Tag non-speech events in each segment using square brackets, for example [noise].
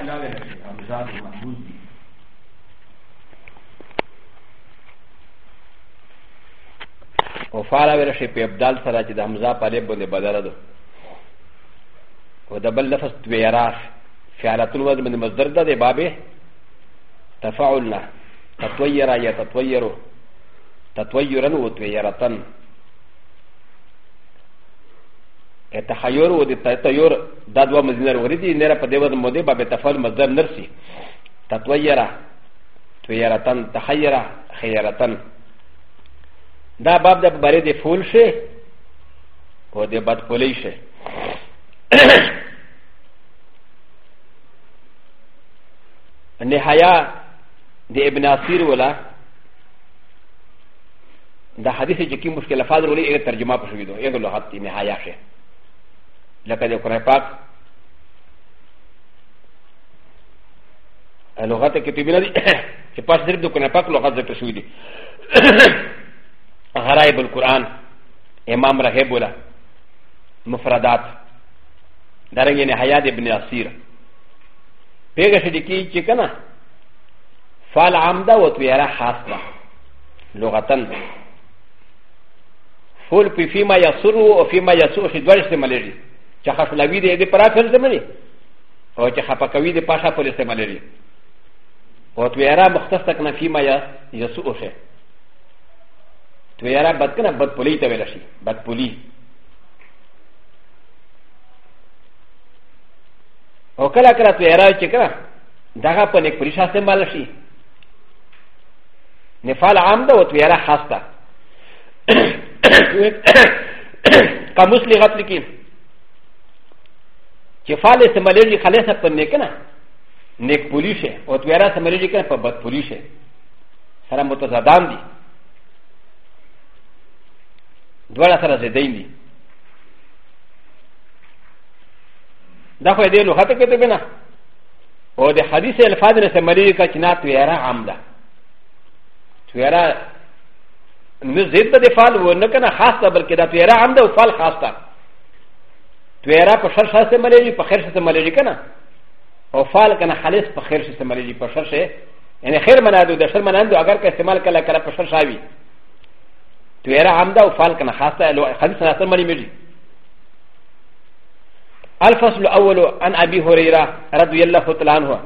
حلال دی او زاد محفوظ دی او فعلا ورشي په ابدال سره چې د حمزه په لب باندې بدل ده او د بل لفظ تویراف فعلتون وزن باندې مصدر ده د بابه تفاعل نه تطویرا یا تطویرو تطویرا و تویرتن تخير و تطير دا دوا مزينر وردي نرى پا دوا مودي با بتفعل مصدر نرسي تطويرا تويرتن تخيرا خيرتن دا باب دا بارے دے فول شے و دے بد فولی شے نهایا د ابن اسیر ولا دا حدیث چې کوم مشکل الفاظ ولې ترجمه پښوی دو یو لغت نهایا شه لك ا ل ق ر آ ن ق ا ت لغتك تبين لي كيفاش تريد ا ل ق ر آ ن ق ا ت لغه ذكر سويدي غرائب ا ل ق ر آ ن امام رهبولا مفردات دارنگه نهایت ابن اصير پیغه شدکی چی کنه فعل عمده و تویره حاصله لغتن فول پی فیما یسرو و فیما یسوخی دوار استعمالیږي チャハシュラビディでパラフェルゼマリオチャハパカウィディパシャポリセマリオトゥエラマクタスタカナフィマヤヤスウシェトゥエラバッカナバッポリタウェラシバッポリオカラカラトゥエラチェカラダガパネクリシャセマラシネファラアンダオトゥエラハスタカムスリガトリキン [coughs] چې فعال سملېږي خلاصه په نیک نه نیک پولی شي او تویرا سملېږي کنه په بد پولی شي سره متضادان دي دواړه سره زیدین دي دا خو دې نو خاطر کې ته بنا او د حدیث الفاظ نه سملېږي کا چې نه تویرا عام ده تویرا نو زید د فعال و نه کنه خاصه بلکې دا تویرا عام ده او فعال خاصه トゥエラパシャシャセマレリパヘシャセマレリカナオファルカナハレスパヘシャセマレリパシャシェエネヘルマナドデシャマナドアガカセマルカラカラパシャシャビトゥエラアンダオファルカナハサエロハリサナセマリミリアルファスルアウロアンアビホレララドゥエラフォトランホ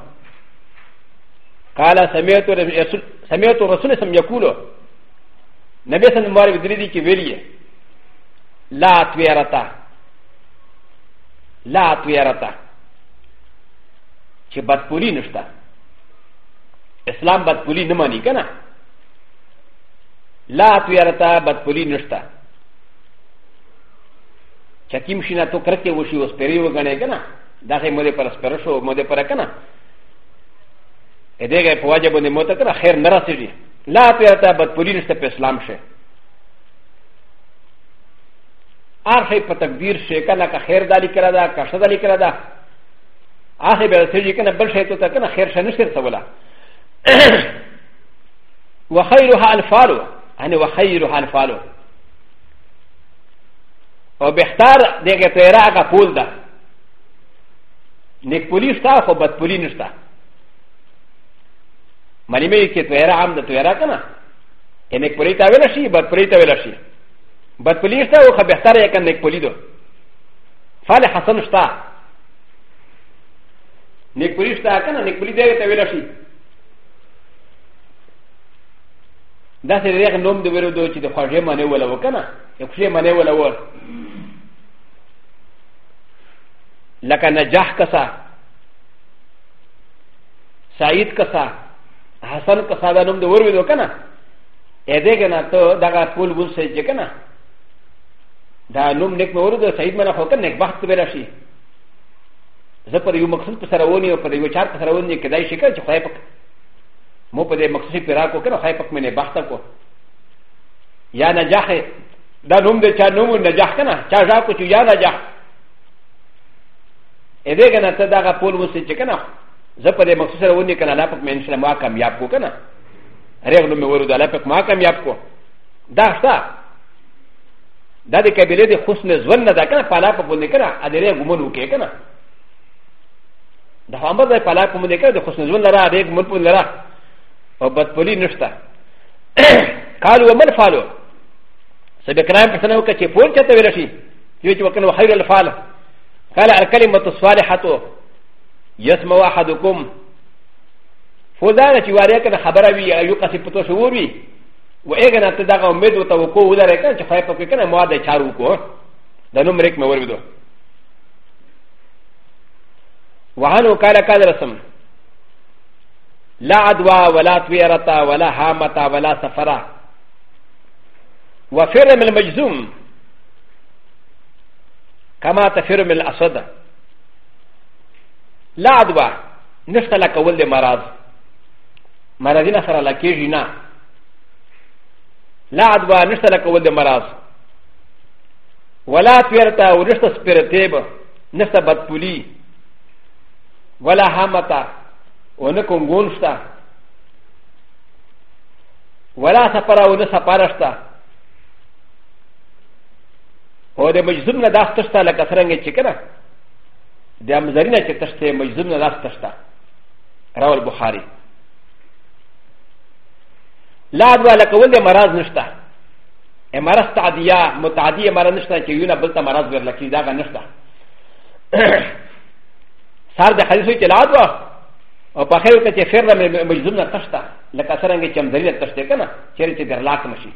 カラサメトロスネサムヤクロナベサンマリビリキヴィリエラトゥエラタ لا تیارتا چې بدپولی نشته اسلام بدپولی نه مانی کنه لا تیارتا بدپولی نشته چکیم شینا تو کرکه وشي اوس پری وګڼې کنه دا هي مده پر سپر شو مده پر کنه ا دې په واجب باندې مو ته خیر نه راسي لا تیارتا بدپولی نشته په اسلام شه アシェパタビーシェカナカヘルダリカラダ、カシャダリカラダ、アシェベルセジカナブルシェトタカナヘルシャネシェルサウラ。ワハイロハアルファロー、アネワハイロハアルファロー。او بهتر دغه تیرا هغه پول ده نیک پولی شته خو بد پولی نشته معنی مې کې تیرا هم د تیرا کنه نیک پولی ته ویل شي بد پولی ته ویل شي バップリスターをはべたらやかんでポリド。ファレハサンスター。ネクリスターかなネクリデータウェラシー。だせれが飲んでウェルドチでファジェマネウェラウォーカナ。エクシェマネウェラウォー。ラカナジャーカササイドカサハサンカサダノムでウェルドカナ。エデガナトダガフォルブセジェカナ。だのむねくもるで、サイマラホケネクバクベラシ。ザパリウマクスプサラオニオパリウチャーパサラオニケダイシケンチホイパク。モパデマクシピラコケのハイパクメネバタコ。ヤナジャヘダノムデチャノムナジャカナ、チャジャコチュヤナジャ。エレガナタダガポルムシチェケナ。ザパデマクサラオニケナラパクメンシャマカミヤコケナ。レグノメウルダラパクマカミヤコ。ダスター。だでかびれでほすねずんなだからパラパパネカラ、あれやごものけかな。だはまだパラパネカラでほすねずんなら、あれごものなら、おばっぽりぬした。カルウマルファロー。セベクランプセナウカチェポンチャタベラシー。ユチワカノハイルファラ。カラアカリマトスワレハト。ヤスマワハドコム。フォザーチワレカのハバラビアユカシポトシュウビ。[coughs] و ا ج ن ا ت د ا غ ا م د و ت و ك و و د ر ك ن ش ف ا ي ق ك ن ا مواد ا ش ا ر و ك و د ن و م ر ك م و ر و د و و ه ن و ك ا ل ك ا د ر س م لا ع د و ى ولا ت و ي ر ت ا ولا ه ا م ت ا ولا س ف ر ا و ف ر م المجزوم كما تفرم ا ل أ ص د لا ع د و ى نفتلك ولد مرض مرضين سرى لكيجينا لا عدوى نشتا لك ولد مراز ولا تويرتا ونشتا سبيرتيب نشتا بدبولي ولا هامتا ونكون غونشتا ولا سفرا ونسفرشتا و د مجزوم نه داس تشته لکه څرنګه چې کنه د امزرینه چې تشته مجزوم نه داس تشته راول بخاري لا دوا لکول د مرض نشته مرض تعدیه متعدیه مرض نشته چې یونه بل ته مرض ورلکې دا نشته [coughs] سر د حدیثو چې لا دوا او په خیر کې چې فر مجذوب نه تشته لکه څنګه چې مزری نه تشته کنه چیرې چې درلاک نشي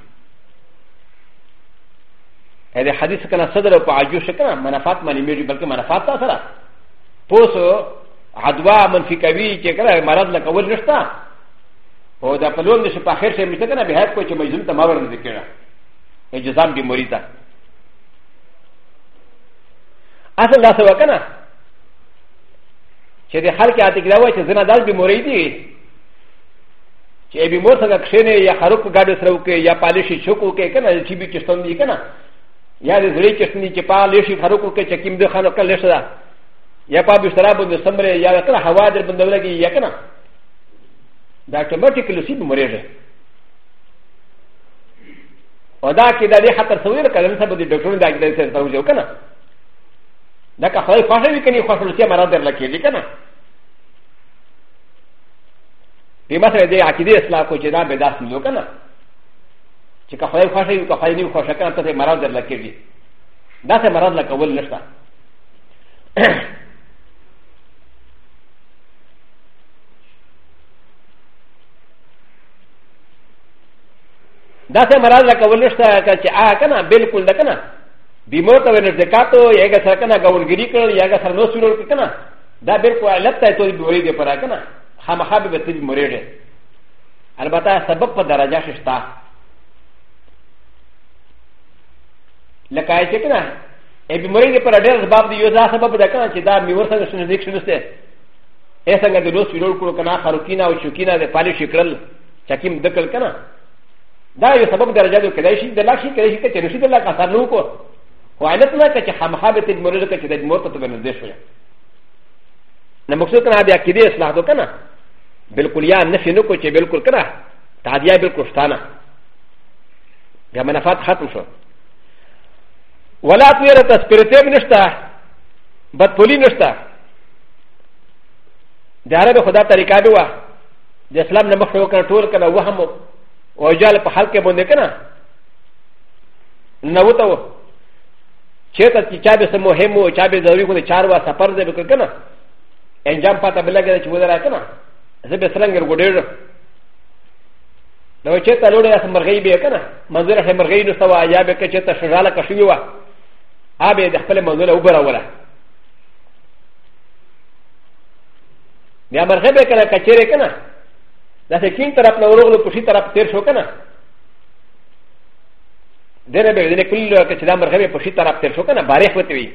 هدا حدیث کنه صدر او په عجوش کنه منافات مانی میږي بلکې منافات تا سره پوسو عدوا منفی کوي چې کنه مرض لکول نشته او دا پلون د شپه خیر شي مشته کنه به هڅه کوي چې مجزوم ته ماور نه ذکره اجزام به مریضه اصل دا څه وکنه چې د خلک عادت کې راوي چې زنا داس به مریضي چې به مور څنګه کښینه یا خروق گاډه سره وکي یا پالیشي شوکو کې کنه چې به کشتون دي کنه یا د زړه کشتنی چې پالیشي خروق کې چې کیم د خانو کله شدا یا پا به شراب د سمره یا کله هوا در بندولګي یا کنه だとマティクルシブムレジェおだけだではたそういうか、なんかでドクルンだけで、そういうかな。だから、ファシャリケにファシャリケマラダラケリケナ。で、まさに、アキデスラコジェラベダスのかな。チカファイファシャリカファイニューファシャカンタでマラダラケリ。だってマラダラカウルネスタ。[clears throat] ダセマラザカウルシタカチアカナ、ベルコンダカナ。ビモトウェルデカト、ヤガサカナガウルギリカル、ヤガサノスロキカナ。ダベルコアレプタイトリブリディパラカナ。ハマハビベティブモレレ。アルバタサバパダラジャシスタ。ラカイチェカナ。エビモレゲパラデルズバブディユザサバブダカナチダミウサガシネディクシュステ。エサガデロスロキカナ、ハロキナウシュキナ、デパリシュクル、チャキムデカルカナ。だいさばくだらじゃけだし、でらし、けし、けてるし、でらかさのこ。ほあなたたちはまはべてもらうけでもとてもでしょ。なもくそかなであきですなどかな。ベルクリアン、ねしのこちベルクルから、たでやベルクルスタナ。やまなファタハトショ。わらとやらたスピリティブネスタ、バッポリネスタ。であれば、ほだたりかべは、で、スラムのもくそかなとおるから、わはも。و جال په حلقه باندې کنه نو ته چیرته چې چا به مهم او چا به ضروري کو چار وا سفر دې وکړ کنه انجام پته بلګره چې ودرای کنه زه به سرنګ ورګډېږم نو چیرته لوړې اس مرغې به کنه منظر هم مرغې نو سوا یا به کې چیرته شجاله کښوي وا ابه د خپل منظر وبره وره بیا مرغې به کنه کچېره کنه だって、金からプロールのプシタラプテルショーカナ。でれべ、でれくりのケチダムヘビプシタラプテルショーカナ、バレフティ。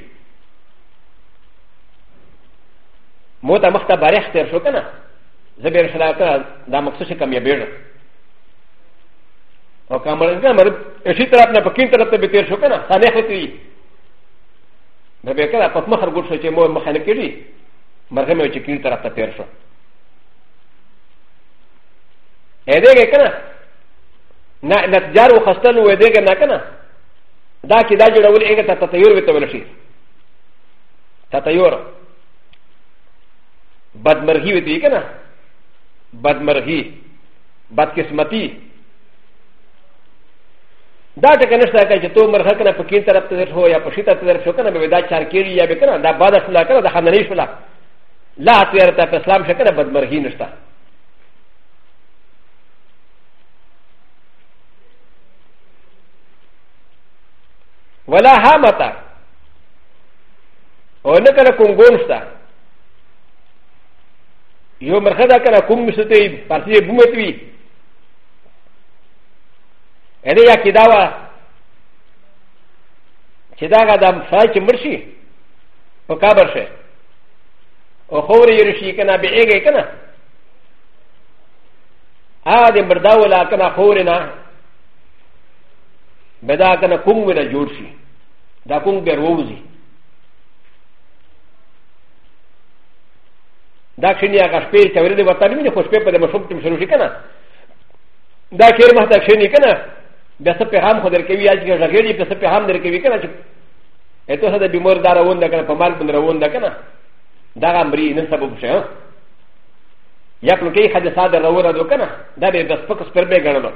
モタマスタバレフテルショーカナ。ザベルシャラカ、ダマクシカミヤベル。おかまらず、シタラプナ、金からプテルショーカナ、サネフティ。だべから、パスマハグルシャチェモン、マハネキリ。マヘメチキンタラプテルショー。ا د ه ګه کنه نه نتجار وخستل و د ه ګه نه کنه دا کې دا جوړول هغه ته تطور وته ول شي تطور بدمرغي وته کنه بدمرغي بدقسمتي دا ټکه نشته که چې تو مرغه کنه په کین طرف ته هو یا په شي طرف شو کنه به دا چار کېږي یا به کنه دا بعد شلا کنه دا خننې شلا لا تیر ته په اسلام شکنه بدمرغي نشته ولا هامتا او نكنا كونغونستا يو مرخدا كنا كوم مستي بارتي بومتوي انا يا كداوا كداغا دام سايك مرشي وكابرشي او خوري يرشي كنا بيجي كنا هذا مرداولا كنا خورنا ب د ا ک ن ه کوم و نه جوړ شي دا کوم بیا روزي دا شنی هغه شپې چې ورته ورته مې نه خو شپې په دې مشوب تم شروع شي کنه دا خیر مهته شنی کنه بیا څه پیغام خو در کوي اج غږې دې څه پیغام در کوي کنه چې اته څه د بیمار دار وونه کنه په مال باندې وونه کنه دا امرې نه سبب شي یا پلوټي حادثه در وره دو کنه دا به بس پک سپر به غړلو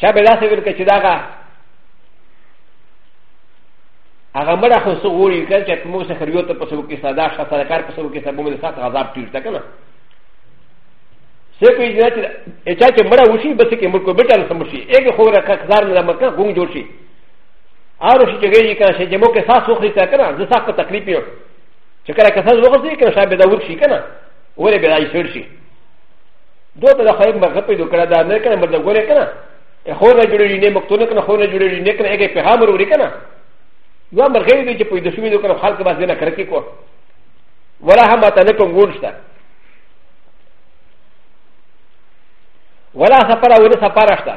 چا به داسې ویل که چې دغه هغه مړه خو څه غوري که چې موږ څه خریو ته پسې وکړي ساده شا صدقار پسې وکړي سبو مې د سات غذاب ټیټ ده که نه څه کوي چې چا چې مړه وشي بس کې ملک بټل سم شي ایک خو را کزار نه مکه ګونګ جوړ شي اور شي چې ګیږي کنه چې جمو کې ساس وخري تا کنه زه ساس ته تکلیف یو چې کله کساس وخري کنه شابه دا ور شي کنه ورې به راځي شي دوه ته خیر مغه پیدا کړه دا نه کنه مردا ګوره کنه هو نه جوړېږي نه مکتونه کنه هو نه جوړېږي نه کنه هغه پیغام وروري کنه یو امر غوي دی چې په دښمن دوه کنه خلک باز نه کرکی کو ولا هم ته نه کوم ګونشته ولا سفر او نه سفر شته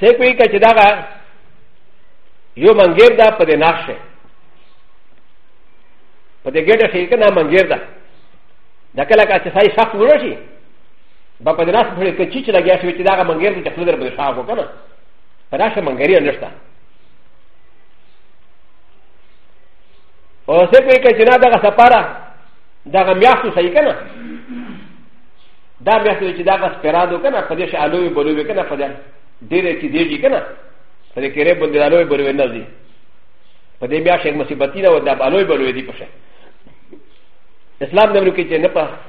سې کوي چې دا یو منګیر دا په نقشه په دې ګټه کې کنه منګیر دا دا کله کا چې سای سخت ورشي バパデラスプレクチチラギャスウィチダーマンゲルジャフルブシャーゴカナ。パラシャマンゲリアンスタ。おせペケチナダガサパラダガミャスサイカナ。ダミャスウィチダガスペラドカナ、パデシアロウボルウィカナファデデレキデジカナ。パデケレブデラロウボルウィナジ。パデミャシェムシバティナウダバロウボルウィディプシェ。イスラムのウキチェネパ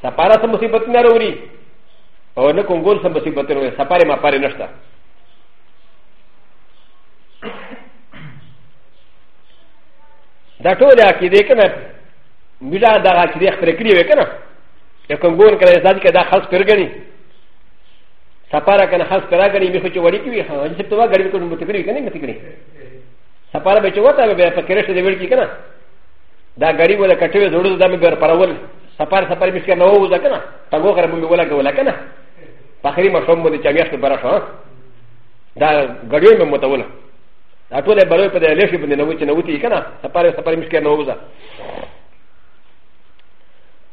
サパラサムシバティナウリ。او نه کوم ګول سم بسی بتر وې سپارې ما پاره نشته دا ټول عقیده کنه میلا دا عقیده خپل کړی وې کنه یو کوم ګول کړی ځان کې دا خاص پرګنی سپارا کنه خاص کرا غنی می خو چې وړی کی وي ها چې توا غړی کوم متکری کنه متکری سپارا به چې وتا به په کرشت دی وړ کی کنه دا غړی ولا کټوي زړو دا مې بر پرول سپار سپار مې څنګه نو وځه کنه تاګو غره مې ولا کوله کنه パカリマションもでチャミアスバラシャンダガリウムモタウォルアトレバルペデレシブのウチのウチイカナサパレサパリミスケノウザ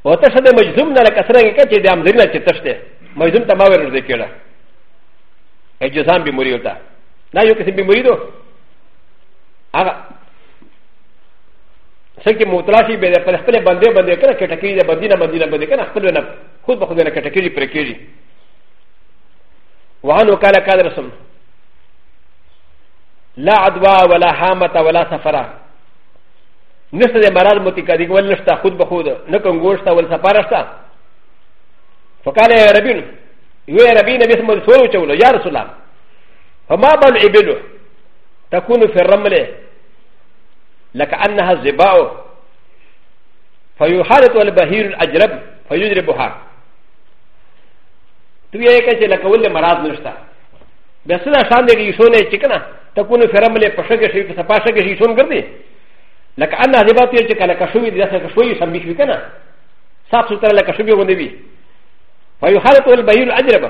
オタシャデマジズムならカサランケチでアムゼリナチェタシテマジズムタマウェルデキュラエジザンビムリオタなよけせびむりどあら سکه متلاشی به خپل بندې بندې کړه کټکې دې بندینه بندینه بندې کړه خپل نه خود به خود نه کټکې پرې کېږي وعنه قال كادرسم لا عدوى ولا حامة ولا سفرة نشتا مراد متكادي ولا نشتا خود بخود نكون غوشتا ولا سفرشتا فقال يا ربين يا ربين باسم السورو شولو يا رسول الله فما بال ابلو تكون في الرمل لك انها الزباء فيحالط البهير الاجرب فيجربها というわけで、ラコウルマラズのした。ベスナシャンデリションエチキナ、タコンフェラムレパシャケシー、パシャケシーショングリ。ラカアナデバティチカラカシュウィディアサカシュウィサミシュウィカナ。サプスタラカシュウィウォデビ。ファイハラトルバユルアジラバ。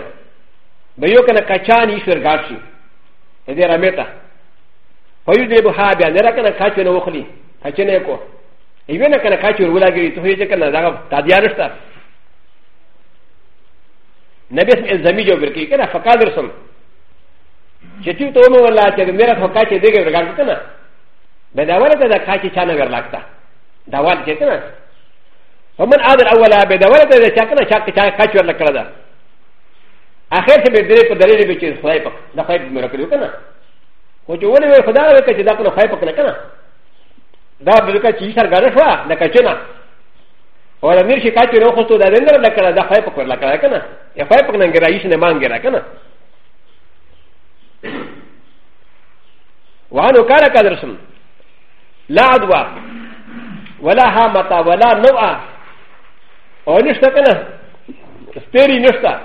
バヨカナカチャーニシュウガシエデラメタ。ファイデブハビア、ネラカナカチュウのウォーリー、カチェネコ。イベナカナカチュウウォーラギリ、トウィジェカナダガタディアルスタ。なべすざみじょうべきかな、ファカダソン。チチュートのラチェ、メラファカチェディガルガルカナ。ベダワラダカチチャナガラクタ。ダワチェケナ。ファマンアダアワラベダワラダチャカナチャキチャカチュアラカラダ。アヘルベデレポデレビチェスファイパク、ダファイパクメラクルカナ。ウチュウォレベファダーケチダコのファイパクナカナ。ダブルカチチャガラファ、ダカチェナ。ウォラミシカチュウォーホトダレンダラカラダファイパクラカラカナ。やファイプなんかいしねまんげらかな。わのからかですん。ラドワ、わらはまたわらのあ。おにしたかな。ステリーにした。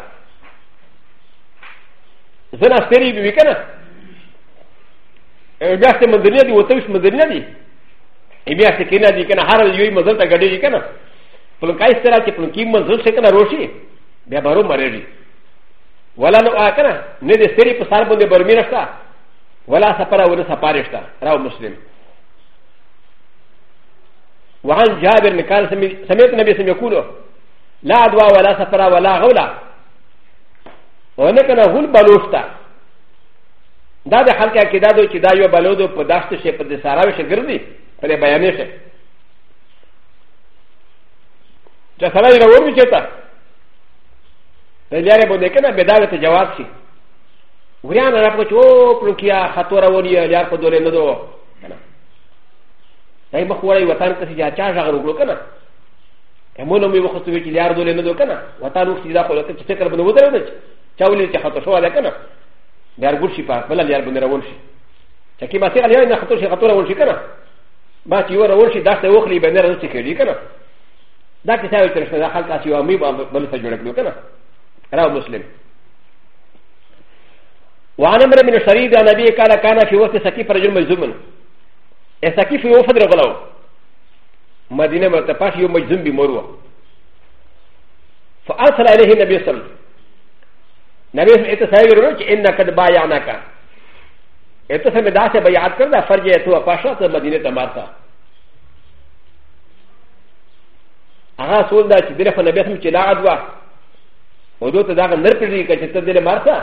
ザナステリービビかな。え、ガステマデリアディ、ウォトウスマデリアディ。エビアセキナディケナハラユイマザタガディケナ。プロカイステラキプロキマザセカナロシー。[clears throat] بیا به روم مرېږي ولا نو که نه نه د سترې په سر باندې برمینه شته ولا سفره ونه سفارې شته راو مسلم وعن جابر بن قال سمعت النبي صلى الله عليه وسلم لا دواء ولا سفره ولا غوله ونكنا هول بلوشتا دا د خلک عقیده دو چې دا یو بلودو په دښت شي په د ساراو شي ګرځي په بیانې شي چې سړی راوړي چې ته لاري بوني كنا بدالة جواب شي وريان رابطة شو بلوكيا خطورة ونيا لار قدولي ندو كنا تاي بخوري وطن كسي جا چا جاغرو كلو كنا امونو مي وخصو بيكي لار دولي ندو كنا وطن وخصي دا خلو كنا تفكر بنو ودر ودر چاولي چا خطو شو على كنا لار گرشي پا بلا لار بني روان شي چاكي باسي غليا نا خطو شي خطورة ونشي كنا ما تيو روان شي داشت وخلي بنر رسي خيري كنا دا كساوي ترشنا دا خلق اسيو امي بلسا جوڑ كلو كنا رواه مسلم وعن امر من الشريد عن ابي قال كان في وقت سكيف رجل مجزوم السكيف يوفد رغلو مدينه مرتفعه يوم مجزوم بمروه فارسل اليه النبي صلى الله عليه وسلم نبي صلى الله عليه وسلم انك قد بايعناك اتو سمي دا سے بیعت کردہ فرج ہے تو اپاشا تو مدینہ تمارتا اغا سول دا چې دغه نبی هم چې لا ادوا و دو تا دا غن نرپیدی که چه تا دل مارتا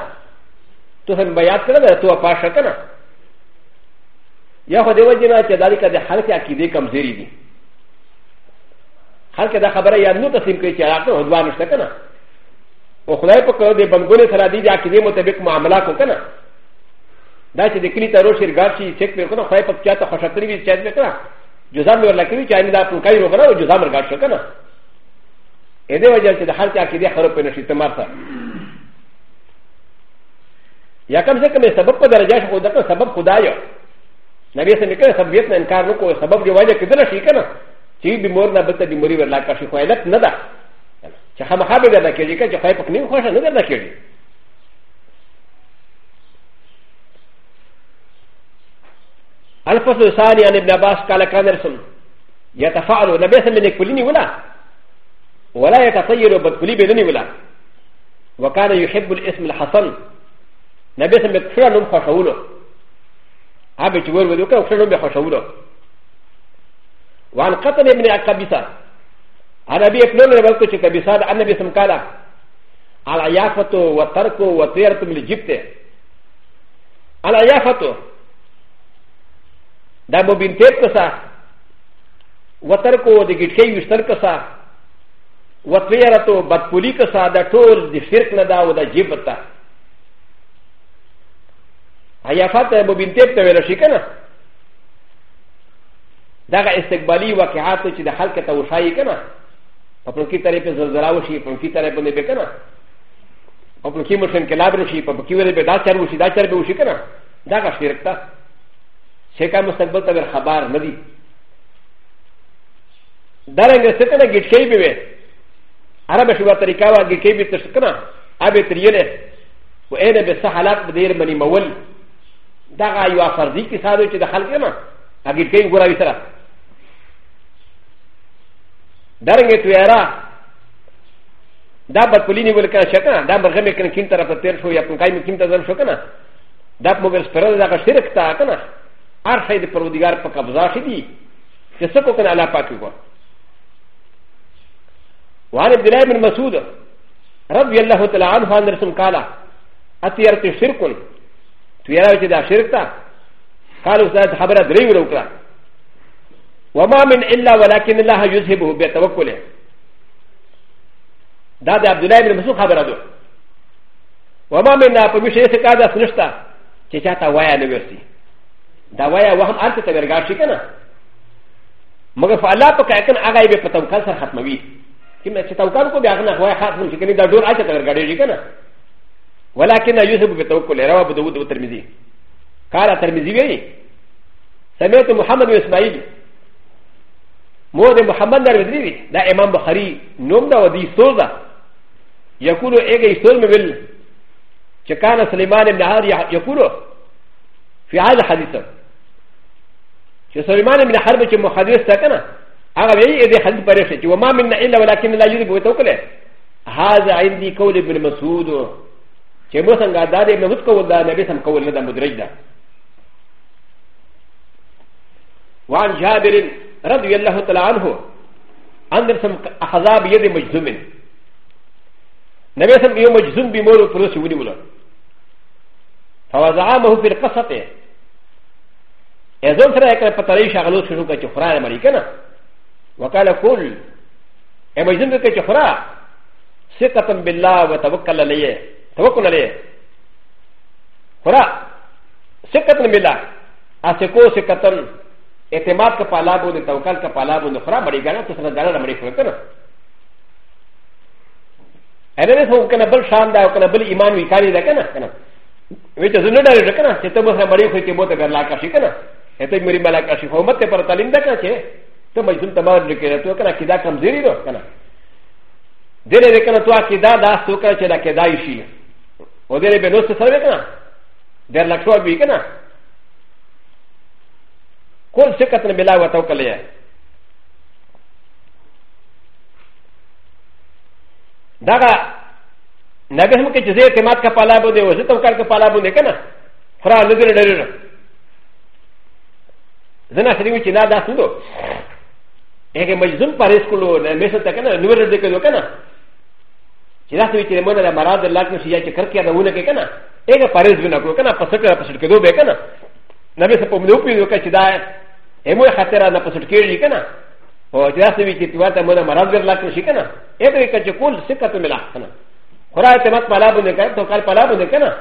تو هم بیاد کرده تو پاشا کنه یا خو دیو جنا چه داری که دا خلق عقیده کم زیری دی خلق دا خبره یا نو تسلیم که چه علاقه حدوان نشتا کنه و خدای پا کرو دی بندگونه سرا دی دی عقیده مطابق معاملہ کن کنه دا چې د کلی ته روش شرګار شي چک پر کنه خدای په چاته خوشکړی وي چا دې کړه جزام ورلکوي چې ان دا پنکای روغره او جزام ورګار شو کنه ا د ي وجه چې د هر چا کې د خراب نه شي تمار سره یا کم سے کم سبب په درجه شو دغه سبب خدایو نبی سم کې سبب نه انکار نه کوو سبب دی وجه کې دل شي کنه چې بیمار نه بته بیماری ورلا کا شي خو علت نه ده چې هم خابه ده کېږي چې خای په نیم خوښ نه ده کېږي الفصل الثاني عن ابن عباس قال كان رسول يتفاعل نبي سم من كلني ولا ولا يتطير بدكلي بدني ولا وكان يحب الاسم الحسن نبي سمي كفر نوم خشولو هذا جوار ودوكا كفر نوم بخشولو وعن قتل ابن الكبيسة أنا بي أفنون ربك كبيسة أنا بي سمكالا على يافته وتركه وطيرته من الجبتة على يافته دا مبين تيب كسا وتركه دي جيتكي يشتر كسا و ت و ي ر ت و ب د پ و ل ي ك س ا د ا ت و ل د ش ر ك ن د ا و د ا ج ب ت ا ا ي ا ف ا ت ب ب ن ت ب ت و ي ر ش ي ك ن ا د ا غ ا استقبالي و ك ع ا ت و ش د ح ل ك ت و ش ا ي ك ن ا و ب ن ك ي ت ر ي ب ز ل ز ل ا و ش ي ب ن ك ي ت ر ي ب ن ب ك ن ا و ب ن ك ي م ش ن ك ل ا ب ر ش ي ب ن ك ي و ر ب د ا ش ر و ش ي د ا ش ر ب و ش ي ك ن ا د ا غ ا ش ر ك ت ا ش ي ك ا مستقبل ت و ي ر خ ب ا ر ندي د ا ر ن ج س ت ن ا ج ت ش ي ب ي アラブシュワタリカワゲケビトシカナアベトリエレウエレベサハラブディルマニマウルダガユアファディキサドチダハルケナアゲケウグラビサラダレンゲトゥエラダバトリニウルカシャカナダバレメキンキンタラファテルシュウヤプンカイミキンタザンシュカナダモグルスペラダガシレクタカナアシャイデプロディガーパカブザシディジェセコカナラパキュゴ وعن عبد الله بن مسعود رضي الله تعالى عنه عن رسول قال اتيرت شرك تيرت دا شركتا قالوا سيد خبر دريو لوكرا وما من الا ولكن الله يذهبه بتوكله دا دا عبد الله بن مسعود خبر دو وما من نا پمشي سكادا سنشتا چچاتا وایا نوستي دا وایا وهم انت تبرگاشي كنا مگر فالله پا کہکن آگائی بے پتوکل سر ختموی كما ستوكل كو بيغنا هو حق من شكل دور عايشه تغير جي كنا ولكن يوسف بتوكل رواه ابو داود والترمذي قال الترمذي وي سمعت محمد بن اسماعيل مود محمد الرزي دا امام بخاري نوم دا ودي سوزا يقول ايغا يسول مبل كان سليمان بن عاد يقول في هذا الحديث سليمان بن حرب كمحادثه كنا هغه وی دې حد پرې شي چې وما من الا ولكن لا يجب وتوكل هذا عندي قول ابن مسعود چې مو څنګه دا دې نو کو دا نبی سم کول نه د مدرج ده وعن جابر رضي الله تعالى عنه ان سم اخذا بيد مجزوم نبي سم يوم مجزوم بمور فلوس ونيولا فوزعامه في القصه اذن ترى كان قطري شغلو شنو كتفران امريكا وقال كل اما يزن كي تخرا ثقة بالله وتوكل عليه توكل عليه خرا ثقة بالله اثقو ثقة اعتماد كفالا بوني توكل كفالا بوني خرا مري غانا تسنى دانا مري خرا كنا انا نسو كنا بل شان دا وكنا بل ايمان ويكاري دا كنا كنا ويتا زنو دا رجا كنا چه تبو سا مري خوي تبو تا غرلا كاشي كنا اتا مري ملا كاشي خومت پر تعليم دا كنا چه ته مجزوم تمام لیکره تو کنه کدا کمزوري ده کنه دله ده کنه تو کدا دا سو کنه چې دا کدای شي او دله به نو څه سره کنه ډیر لک شو وی کنه کول څه کتن بلا وتو کله دغه نبی هم کې چې زه اعتماد کا پالا بو دی او زه تو کار کا پالا بو دی کنه خرا لګره ډېر زنه سړي چې نه دا څنګه エゲマジズンパレスコロー、メソタカナ、ヌルデカドカナ。チラスウィチレモナ、マラダ、ラクシヤチカキア、ナウナケカナ。エゲパレスヴィナコカナ、パセカラ、パセカドベカナ。ナメソポムノピドカチダイ、エモハテラ、ナパセケリカナ。おチラスウィチティワタモナ、マラダ、ラクシカナ。エゲカチコール、セカトメラカナ。コラテマパラブネカトカパラブネカナ。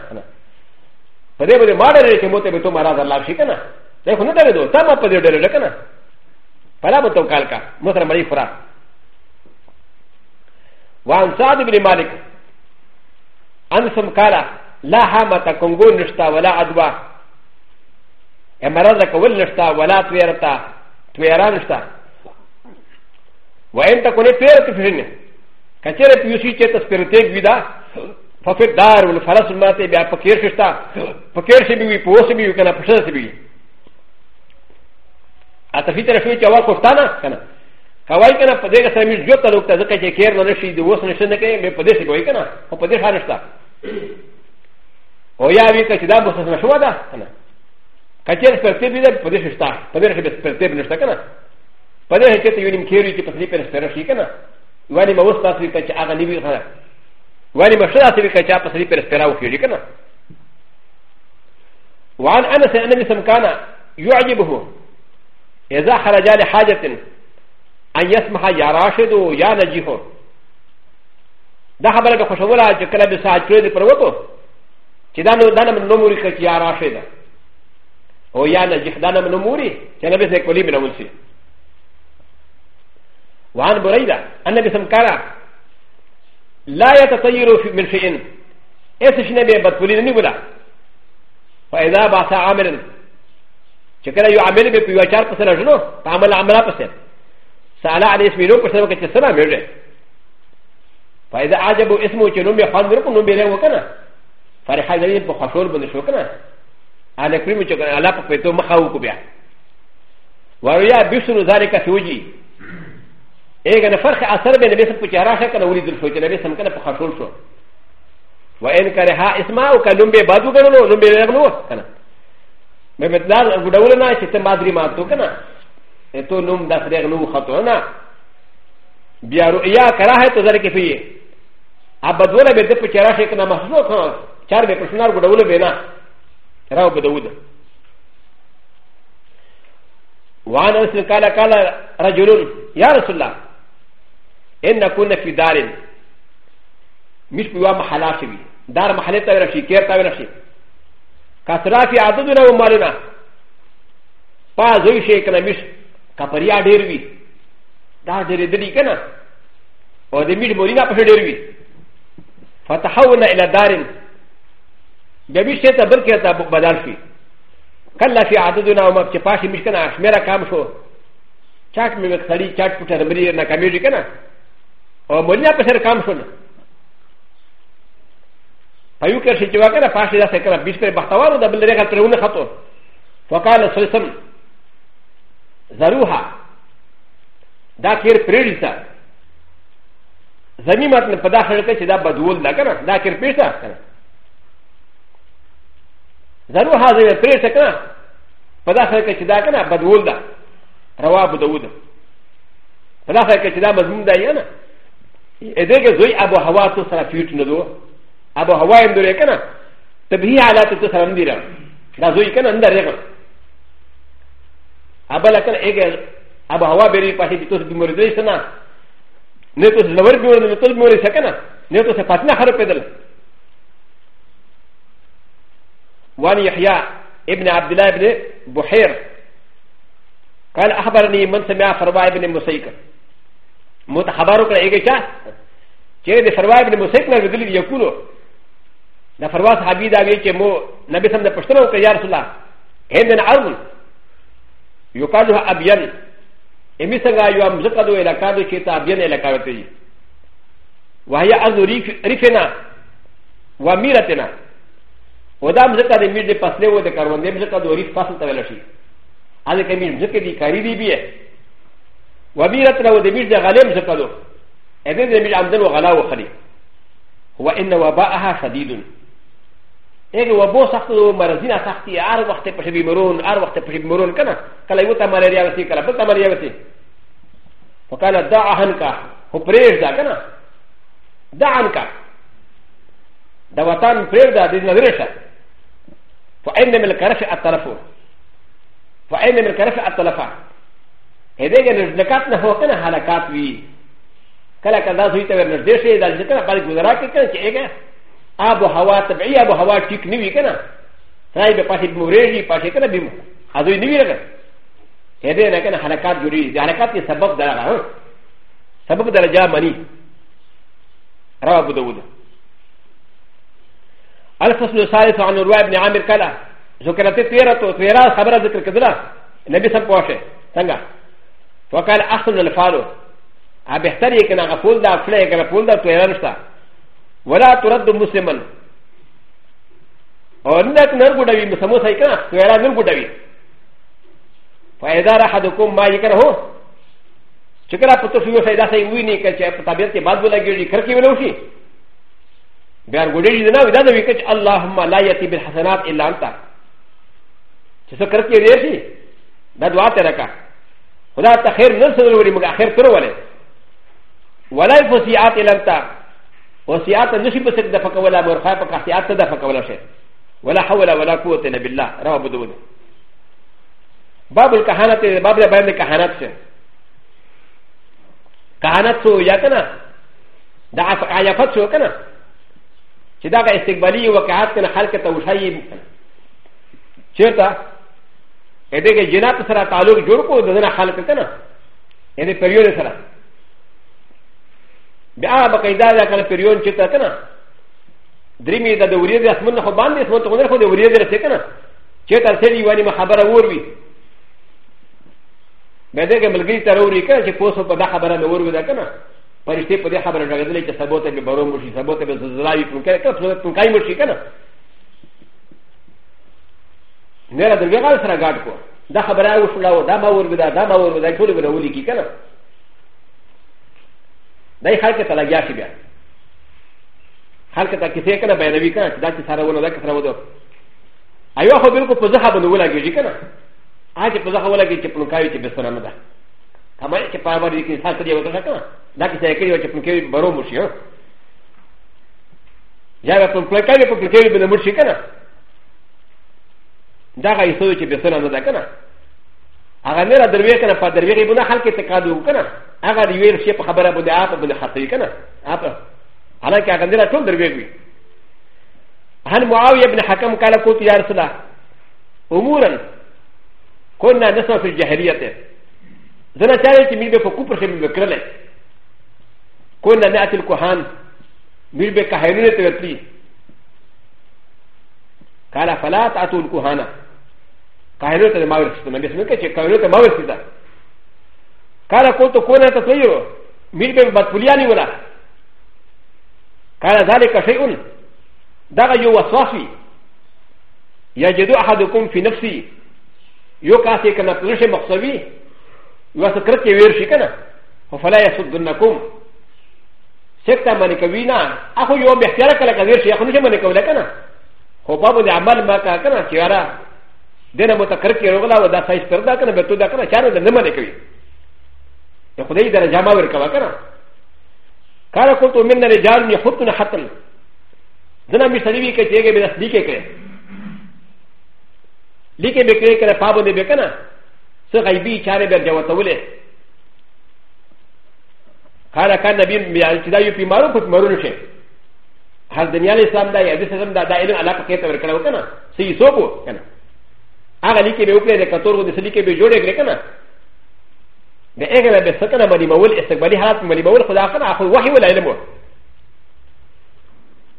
パレブでマラレケモテベトマラダ、ラクシカナ。で、このための、たまぱでるかな。فلا بتوكالك مثل مريم فرا وعن سعد بن مالك انسم قال لا هامة كونغو نشتا ولا عدوى امراض كول نشتا ولا تويرتا تويرا نشتا وان تكون تويرت فيهن كثيرة يوسي تشتا سبيرتيك بدا ففي الدار والفرس الماتي بها فكير شتا فكير شبيوي فوسبيوي كان فشل سبيوي アタフィタラフィチアワコスタナ、カナ。カワイカナパデガサミジョタロクタザケケケラシディウォスネシネケメパデシゴイカナ、オパデハラスタ。オヤビカチダボスナシュワダ、カナ。カチェスペティビデパデシスタ、パデシスペティビデスタカナ。パデシケティユニキュリティパディペンスペラシカナ。ワニマウスタスリカチアガニビハラ。ワニマシャスリカチアパディペンスペラウキュリカナ。وعن انس ان النبي صلى الله عليه وسلم كان يعجبه اذا خرج لحاجه ان يسمح يراشد يا نجيح دا خبره به خوشوله چې کله به ساعت کړی پر وکړو چې دا نو دا نه نوموري کړي یا راشد او یا نجيح دا نه نوموري چې نه به څه کولی به نومسي وعن بريدة أن بسم كارا لا يتطير من شيء إيش شنبه بطولين نبلا فإذا بعث عاملا چې کله یو عمل به په یو چار پسې راځنو په عمل عمله پسې سالا علی اسم نو پسې وکړي چې سره مېږي فایذا عجب اسمو چې نوم یې خوان ورکو نوم یې له وکنه فرح دې په خوشور باندې شو کنه انا کریم چې کنه الله په پیتو مخاو کو بیا وریا بشر ذالک فوجي اګه نه فرق اثر به نبی سم په چهره ښه کنه ولید شو چې نبی سم کنه په خوشور شو وان کرها اسماء او کلم به بادو کنه نو نوم یې له کنه م م ت د ا ل ا ل ا ل ن ا ش ت م ا د ر ي م ا ت و ك ن ا ت و ن و م د ا س ر ي غ ن و خ ط و ن ا ب ي ا ر و ي ا ك ر ا ه ت و ز ر ك ف ي ا ب د و ل ب د ب ش ر ا ش ك ن ا م ح ز و ك ن ا ش ا ر ب ك ش ن ا ر ب د و ل ب ن ا ر ا و ب د و د و ع ن ا س ل ك ا ل ا ك ا ل ا رجل يا رسول الله إ ن ك و ن في دار مش بيوم حلاشي دار محلتا ورشي كيرتا ورشي كاسرافي عددنا ومالنا فازوي شيء كنا مش كبريا ديروي دا ديري ديري كنا ودمير مورينا بشي ديروي فتحولنا الى دار جميع شيء تبركه بدل في كلا في عددنا وما بتشفاشي مش كنا اشمرا كام شو چاٹ میں کھڑی چاٹ پٹر مری نہ کمیری کنا اور مولیا پسر کام شو نہ فهو كرشي جواكنا فاشي لا سكنا بيشكر بحتوارو دا بالرغة ترون خطو فقال سلسم زروها دا كير پريرسا زميمات من پدا خلقه چه دا بدول دا كنا دا كير پريرسا كنا زروها زمين پريرسا كنا پدا خلقه چه دا كنا بدول دا روا بدود پدا خلقه چه دا مضمون دا يانا ادرگه زوی ابو هوا تو سرا فيوت ندوه アボハワインドレカナ、タビアラトトサンディラ、ダズイカナンダレガアバラカエゲアボハワベリパヒトスディモリディショナ、ネトスラベルビューのトルモリセカナ、ネトスパティナハルペダル。وعن يحيى ابن عبد الله بن بحير قال اخبرني من سمع فرواء بن مسيك متخبرك ايجا جاء فرواء بن مسيك لا يقول د فرواز حبی دا وی چې مو نبی سم د پښتنو کې یا رسول الله هندن ارض یو کاجو ابین امی څنګه یو امزقه دو علاقہ دو چې ته ابین علاقہ وته وي وهي ازریف ریفنا و میرتنا ودا امزقه د میر د پسله و د کاروندې امزقه دو ریف فصل ته ولشي اله کې میر امزقه دی کاری دی بیا و میرتنا و د میر د غلیم زقه دو اذن د میر عمدن و غلا و خلی هو ان وباءها شديد اگه و بو سخت دو مرزینا سختی ار وقت پشه بیمرون ار وقت پشه بیمرون کنه کلا یو تا مالریا وسی کلا بل تا مالریا وسی فکانا دا اهن کا هو پریش دا کنه دا اهن کا دا وطن پریر دا دیز نظرشا فعین من الکرف الطرفو فعین من الکرف الطرفا هده گه نزدکات نهو کنه حلکات وی کلا کلا زوی تا ورنزدشه دا جکنه پاری گزرا که کنه چه اگه ابو هوا تبعي ابو هوا ټیک نوي کنه راي به پاتې مورېږي پاتې کنه بیم اځوي نوي راغله هدا نه کنه حرکت جوړي د حرکت کې سبب درغه سبب درجه مانی رواه ابو داود الفصل الثالث عن رواية ابن عامر قال ذكرت تيرة تيرة خبر ذكر كذلا النبي صلى الله عليه وسلم څنګه وقال احسن الفالو ا بهتر یې کنه غفول دا فلې کنه فول دا تیران شته ولا ترد مسلما او نك نرغدوي مسموسا يكنا خيرا نرغدوي فاذا احدكم ما يكره شكرا قطفيو سيدا سيويني كتشا طبيعتي بعد ولا جيري كركي ولوشي بيار غديري دنا ودا نبي كتش اللهم لا ياتي بالحسنات الا انت شكركي ريشي دا دعاء تركا خدا تخير نرسل ولي مغا خير ترولي ولا يفسيعات الا انت وسيعات نشي بسك دفك ولا مرخا فكاسيات دفك ولا شيء ولا حول ولا قوة إلا بالله رواه أبو داود باب الكهانة باب بيان الكهانات شيء كهانات سو يا كنا دا عيافات شو كنا چې دا استقبالي وقعات کنه خلک ته وشایي چیرته دې کې جنات سره تعلق جوړ کو دغه خلک کنه یعنی پریوړ سره بیا به قاعده دا کنه پریون چې ته کنه درې می دا د وریځې اسمن خو باندې اسمن ته غوړې خو د وریځې رسې کنه چې ته سړي وانی خبره وروي بیا دغه ملګری ته وروي کنه چې پوسو په دا خبره نه وروي دا کنه پرشته په دې خبره راغلې چې سبوت به بروم شي سبوت به زلزلای کوم کنه کنه څه کوي مشي کنه نه را دغه سره غاټ کو دا خبره وشولا دا ما وروي دا دا ما وروي دا ټول به ولي کی کنه ダイハケタラギャシビア。ハケタキセカナバイナビカナ、ダチサラウナダカサラウド。アヨハブルコポザハブノウラギジカナ。アジポザハウラギチプロカイチベストランダ。カマイチパワーリキンサクリオタカナ。ダキセケリオチプロケリバロムシオ。ジャガプロカイプロケリブルムシカナ。ダガイソウチベストランダカナ。هغه نه را دروي کنه په دروي غي بونه خلک اعتقاد وکنه هغه دی ویل شي په خبره باندې اپ باندې خطرې کنه اپ حالانکه هغه نه ټول دروي وي هل معاويه ابن حكم قال كنت يا رسول الله امورا كنا نسمع في الجاهليه زنا تعالى مين بك كفر خير من كرله كنا ناتي الكهان مين بك كهانه تغتلي قال فلا تاتوا الكهانه كاينو تا ماورس تا نبي سمكا چه كاينو تا ماورس تا كارا كوتو كونا تا تيرو مير بي بطولياني ولا كارا ذلك شيء دغا يو وسواسي يجدو أحدكم في نفسي يو كاسي كنا تلوشي مقصوي يو سكرت يويرشي كنا وفلا يصدنكم سكتا منكوينا أخو يوم بحتيارك لك ذيرشي أخو نشي منكو لكنا خو بابو دي عمل ما كنا كيارا でなもたかれきよがださいするだけのベトだからチャンネルできる。で、これでジャマウェルカワカナ。カラコトメンネジャーにホットなハトル。でなみさりびけてげべなすりけけ。リケベクレケラパブでベカナ。そがいびチャレベジャワトウレ。カラカナビンミアチダユピマロコトマルシェ。ハルデニアリスラムダイアディスラムダイアンアラパケタウェルカワカナ。シーソーコー。アガリケベウクレレカトロデスリケベジョレグレカナ。で、エガベセカナマリマウル、エセバリハラマリマウル、フラカナ、フォワヒウライレモ。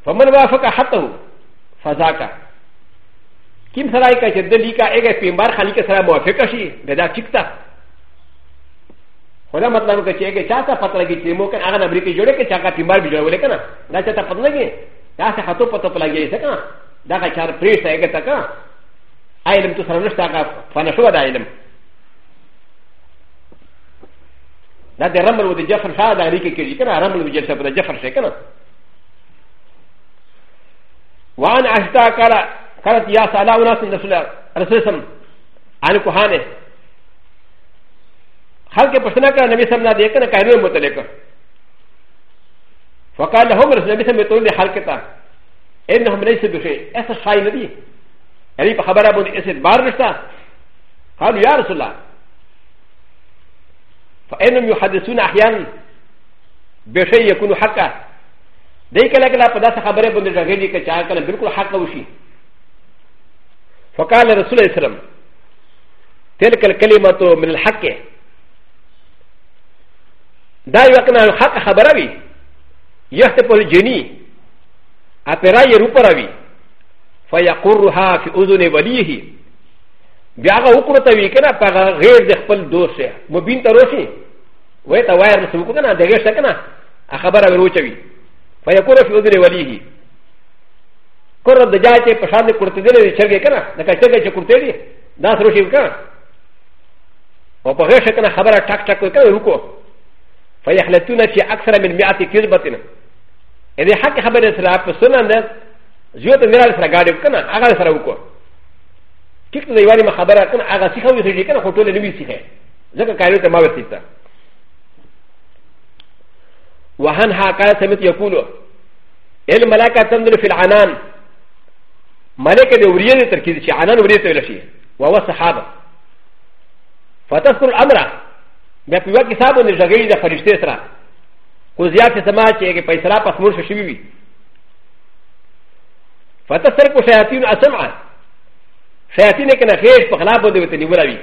ファマンワファカハトウ、ファザカ。キムサライカジェデリカエゲピンバーハリケサラモアフェカシ、デダチクタ。ファラマトランケチェケチャタパトラギチモカアナブリケジョレケチャカピンバービジョレカナ。ダチャタパトラギ。ダチャハトパトラギエセカナ。ダチャプレイサエゲタカナ。علم تو سره نشته هغه فنا شو دا علم دا د رمل و د جفر شاه دا لیکي کېږي کنه رمل و جفر په جفر شي کنه وان اشتا کړه کړه یا سالا و ناس رسول رسول سم ان کوهانه خلک پښتنه کړه نبی سم نه دی کنه کایره متعلق فقال لهم رسول نبی سم ته خلک ته انهم ليس بشيء اصل شيء نبي ا ل ي ب خبر ابو اسد بارنشتا قالوا يا رسول الله فانهم يحدثون احيانا بشيء يكون حقا ديك لك لا فداس خبر ابو الرجالي كشاكا بالكل حقا وشي فقال رسول الله صلى تلك الكلمه من الحق دا يقنا الحق خبروي يحتفل جني ا ب ر ا ي روبروي فيقرها في اذن وليه بياغا وكرتا ويكنا فغا غير دخل دوسه مبين تروشي ويتا واير نسوكنا دغير سكنا اخبار غروشوي فيقر في اذن وليه كرة دجاجة پشان كرتا دلي شرقه كنا لكا شرقه شكرتا دي ناس روشي كنا وبغير شكنا خبر تاك تاك كنا روكو فيحلتون في اكثر من مئة كذبتنا اذا حق خبر اسلام فسنان ده زیو ته میرال سره ګاډیو کنه هغه سره وکړه ټیک ته دیوالي خبره کنه هغه سیخه وې سړي کنه هوټل نه وی سیخه ځکه کایو ته ما وتی تا وهن ها قال سمت یقول الملائکه تنزل في العنان ملائکه دی وریه ترکیز شي عنان وریه ته لشي او هو صحابه فتذكر الامر بیا په یو کې صاحب نه ژغې د فرشتې سره کو زیات سماج کې پیسې را پس مور شوي وي فتسرق شياطين اسمع شياطين كنا خيش بخلاب ودي وتني ولاوي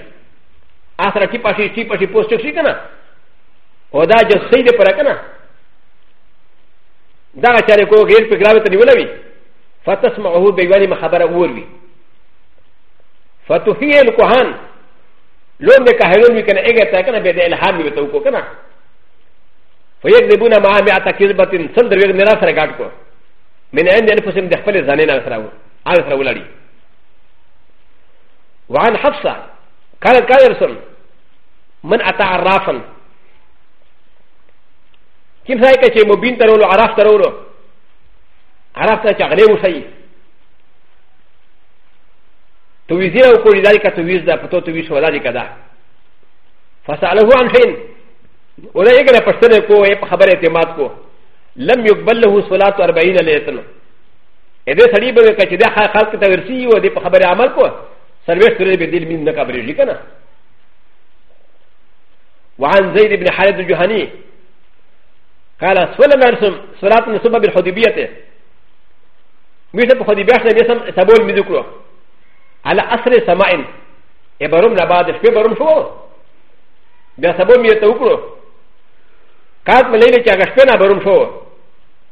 اثر كي پاشي چي پاشي پوسٽ شي كنا ودا جل سيد پر كنا دا چاري کو غير پر غلاوي تني ولاوي فتسمعه بيوالي ما خبر اولوي فتحيه الكهان لون ده كهلون وي كنا اگه تا كنا بيد الهام وي تو کو كنا فيكذبون ما مع تكذبه سندر وي نرا سره گاٹ کو من عند انفسهم دخل زانين على الفراولاري وعن حفصة قال كايرسون من أتى عرافا كيف سايكا شيء مبين ترولو عراف ترولو عراف تاچا غليو سي تويزيرا وكوري ذلك تويز دا فتو تويز وذلك دا فسأله عن حين ولا يقرأ فشتنه كو خبر اعتماد كو لم يقبل له صلاة أربعين ليلة إذا سري بك كذا خلق تورسي ودي بخبر عمل كو سرويس تري بدل من نكابريجي كنا وعن زيد بن حارث الجهني قال سولا نرسم صلاة نسمى بالحديبية ميزة بحديبية نسم سبول مذكرة على أسر سماء إبرم نباد شبه برم شو بیا سبول ميزة تذكرة كانت مليلة كاغشبنا برم شو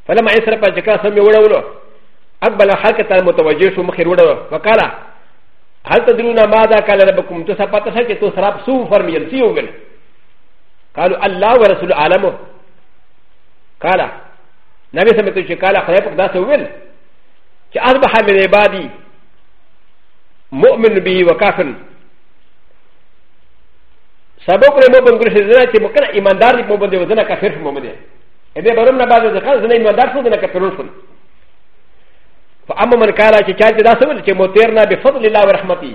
فلما يسر فجكا سمي ولولو اقبل حركه متوجه شو مخير ولولو وقال هل تدرون ماذا قال ربكم تسقط سكت تسرب سو فرميل سيوغل قالوا الله ورسول عالم قال نبي سمعت شي قال خيبك دا سوغل كي اصبح من عبادي مؤمن به وكافر سبق لمؤمن قرش الزنا كي ممكن ايمان دار مؤمن دي وزنا كافر في مؤمن دي ابي برمنا بعد ذكر زني مدار سودنا كفرون شون فاما من قال كي كانت دا سوال كي موتيرنا بفضل الله ورحمته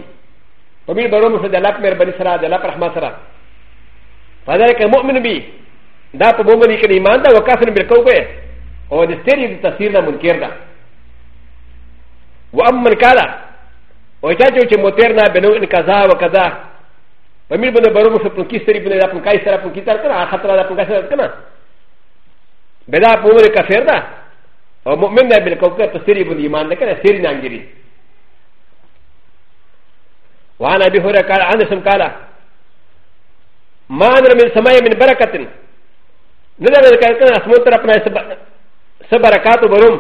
ومن برمنا في دلاك مير بني سرا دلاك رحمة سرا فذلك مؤمن بي دا په مؤمن کې ایمان دا وکافر بل کوه او د ستری د تفسیر نه منکر دا و ام من قال او چا چې موتيرنا بنو ان كذا وكذا فمن بنو برمنا في پنکی سری بنو دا پنکای سره پنکی تر کنه خطر دا پنکای سره کنه بلا بومر كافر دا او مؤمن دا بالكوكب تسيري بن ايمان دا كان سيري نانجري وعن ابي هريره قال عن اسم قال ما ادرى من سماء من بركه ندر كان اسمه ترى سبركات بروم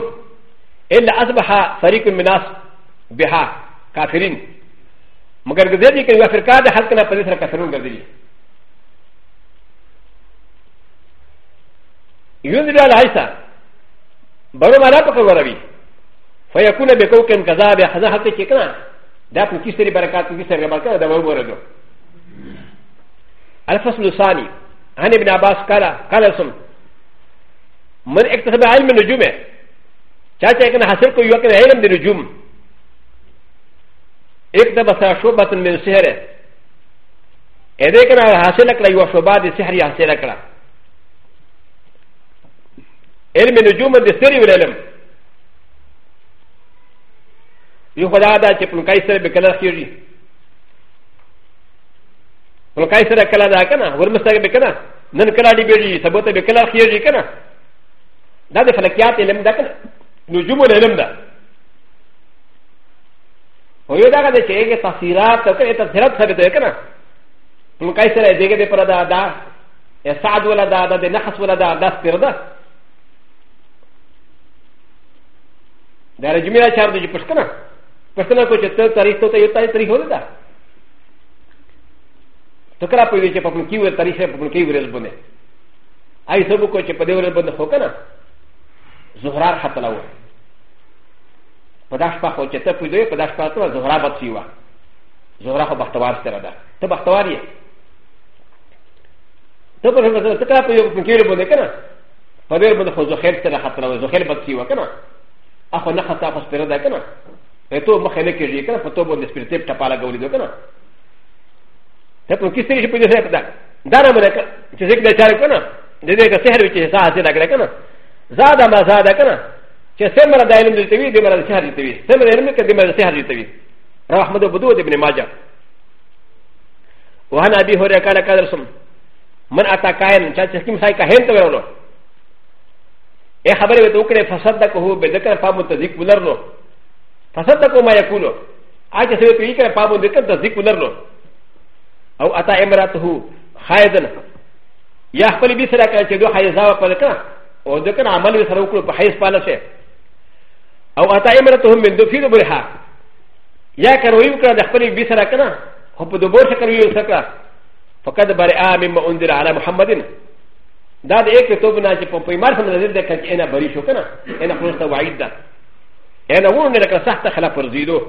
الا اصبح فريق من الناس بها كافرين مگر گزر دی کہ کافر کا حق نہ پدیس نہ کافرون گزری ينزل على عيسى برو ما لا تقوى فيكون بكوكب كذاب يحزن حتى كيكنا دا بكسر بركات بكسر بركات دا وردو الفصل الثاني عن ابن عباس قال قال اسم من اكتسب علم النجوم چاچا كان حاصل کو يوكن علم النجوم اكتسب شعبة من سحره اذا كان حاصل كلا يوشوبات سحر حاصل كلا علم نجوم د سری وللم یو خدا دا چې پلکای سره به کله کیږي پلکای سره کله دا کنه ورمسته به کنه نن کله دی بیږي سبوت به کله کیږي کنه دا د فلکیات علم دا کنه نجوم العلم دا او یو دا چې هغه تفسیرات ته ته تفسیرات سره ده کنه پلکای سره دغه پر دا دا یا سعد ولا دا دا نحس ولا دا دا سپر ده だらじめらちゃんとじぷしかな。ぷしかなこちゃったらいとたよたいとりほだ。とからぽいちゃぱんきゅうたりしゃぱんきゅうれずぼね。あいそぼこちゃぱでうれぼねほかな。ゾラハタラウ。パダシパホチェタプリパダシパトラゾラバツイワ。ゾラハバタワステラダ。タバタワリエ。とからぽいちゃぱんきゅうれぼねかな。パデルぼねほぞへつらはたらぞへばついわかな。اخو نه خطا خو سپیره ده کنه ته مخه نه کېږي کنه په تو باندې سپیره ټیپ ټپاله غوړي ده کنه ته په کیسه کې په دې ځای ده دا نه مله چې څنګه دا چاره کنه د دې کې سحر وچې ساه حاصل کړه کنه زاده ما زاده کنه چې سمره د علم دې توی دې مره سحر دې توی سمره علم کې دې مره سحر دې توی رحمت ابو داود ابن ماجه وهنا ابي هريره قال قال رسول من اتى كائن چا چې کوم ځای کا هند ته ورولو ا خبر به تو کړه فساد کو هو به ذکر پام تذیک ولرنو فساد کو ما یکولو اج څه به تو کړه پام ذکر تذیک ولرنو او اتا امراته خایدن یا خپل به سره کړه چې دوه حیزا و پد کړه او د کنه عمل سره وکړو په حیز پاله شه او اتا امراته من دو فیدو برها یا کروي وکړه د خپل به سره کړه خو په دوه سره کروي وکړه فقد برئ مما انذر على محمدin だでえくとぶなじぽぽいまさんのでかけなばりしょかな。えなほんとわいだ。えなほんでかさたはらぽずいど。